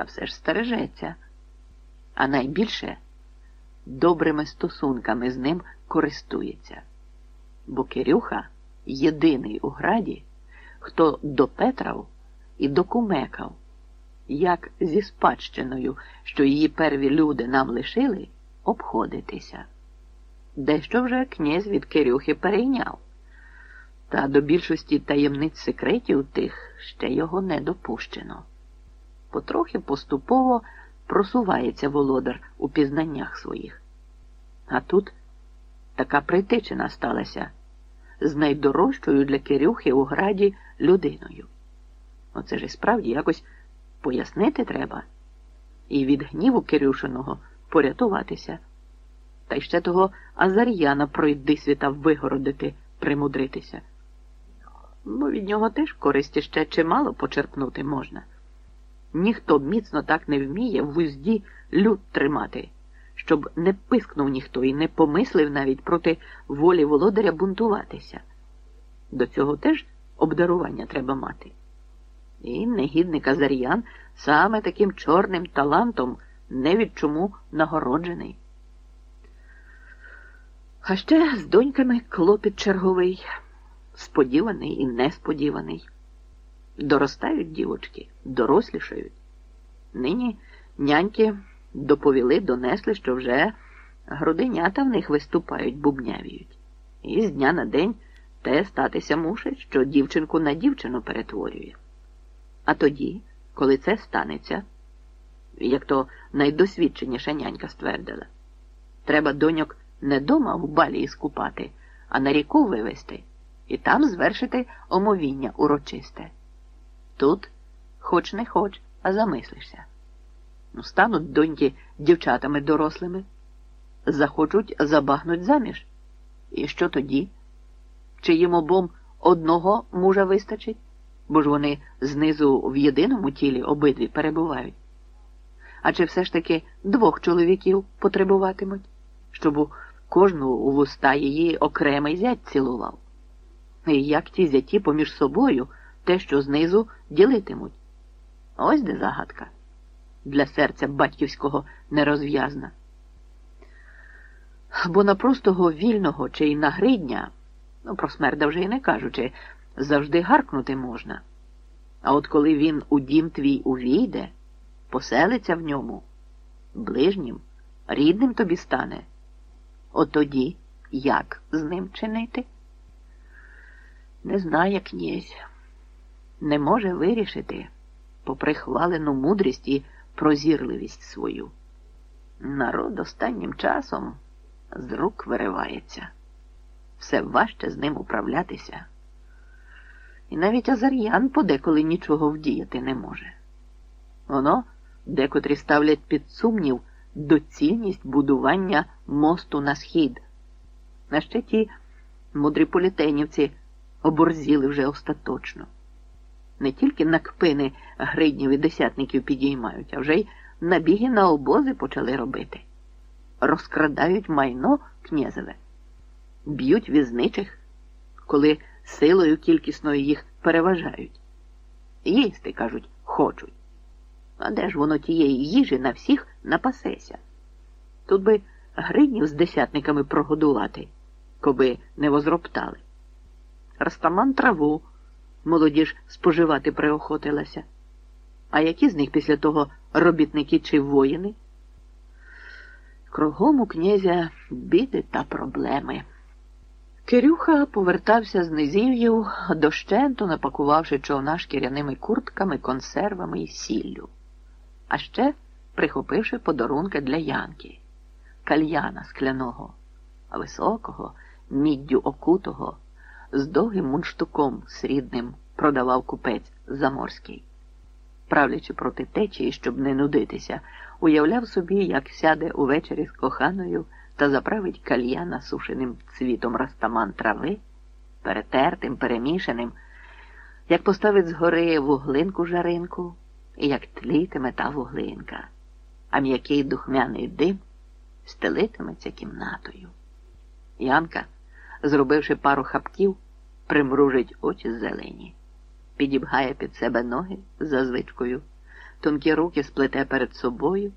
та все ж стережеться. А найбільше добрими стосунками з ним користується. Бо Кирюха єдиний у граді, хто допетрав і докумекав, як зі спадщиною, що її перві люди нам лишили, обходитися. Дещо вже князь від Кирюхи перейняв, та до більшості таємниць секретів тих ще його не допущено. Потрохи поступово просувається володар у пізнаннях своїх. А тут така притичина сталася з найдорожчою для Кирюхи у граді людиною. Оце ж і справді якось пояснити треба і від гніву Кирюшиного порятуватися. Та й ще того Азар'яна пройди світа вигородити, примудритися. Бо від нього теж користі ще чимало почерпнути можна. Ніхто міцно так не вміє в узді люд тримати, щоб не пискнув ніхто і не помислив навіть проти волі володаря бунтуватися. До цього теж обдарування треба мати. І негідник Азар'ян саме таким чорним талантом не від чому нагороджений. А ще з доньками клопіт черговий, сподіваний і несподіваний. Доростають дівочки, дорослішають. Нині няньки доповіли, донесли, що вже груденята в них виступають, бубнявіють. І з дня на день те статися мусить, що дівчинку на дівчину перетворює. А тоді, коли це станеться, як то найдосвідченіша нянька ствердила, треба доньок не дома в балі скупати, а на ріку вивезти і там звершити омовіння урочисте. Тут, хоч не хоч, а замислишся. Ну, стануть доньки дівчатами дорослими, захочуть забагнуть заміж. І що тоді? Чи їм обом одного мужа вистачить? Бо ж вони знизу в єдиному тілі обидві перебувають. А чи все ж таки двох чоловіків потребуватимуть, щоб у кожну у вуста її окремий зять цілував? І як ті зяті поміж собою те, що знизу ділитимуть? Ось де загадка для серця батьківського нерозв'язна. Бо на простого вільного чи й на гридня, ну про смерда вже й не кажучи, завжди гаркнути можна. А от коли він у дім твій увійде, поселиться в ньому, ближнім, рідним тобі стане, от тоді як з ним чинити? Не знає князь, не може вирішити, попри хвалену мудрість і прозірливість свою. Народ останнім часом з рук виривається, все важче з ним управлятися. І навіть Азар'ян подеколи нічого вдіяти не може. Воно декотрі ставлять під сумнів доцільність будування мосту на схід. На ще ті мудрі політенівці оборзіли вже остаточно. Не тільки на кпини гриднів і десятників підіймають, а вже й набіги на обози почали робити. Розкрадають майно князеве, б'ють візничих, коли силою кількісною їх переважають. Їсти, кажуть, хочуть. А де ж воно тієї їжі на всіх напасеся? Тут би гриднів з десятниками прогодувати, коби не возроптали. Растаман траву молоді ж споживати приохотилася. А які з них після того робітники чи воїни? Кругом у князя біди та проблеми. Кирюха повертався з низів'їв, дощенту напакувавши човна шкіряними куртками, консервами і сіллю, а ще прихопивши подарунки для Янки, кальяна скляного, високого, міддю окутого, з довгим мундштуком срідним продавав купець Заморський. Правлячи проти течії, щоб не нудитися, уявляв собі, як сяде увечері з коханою та заправить кальяна сушеним цвітом растаман трави, перетертим, перемішаним, як поставить згори вуглинку жаринку, і як тлітиме та вуглинка, а м'який духмяний дим стелитиметься кімнатою. Янка, зробивши пару хапків, примружить очі зелені, підібгає під себе ноги за звичкою, тонкі руки сплете перед собою,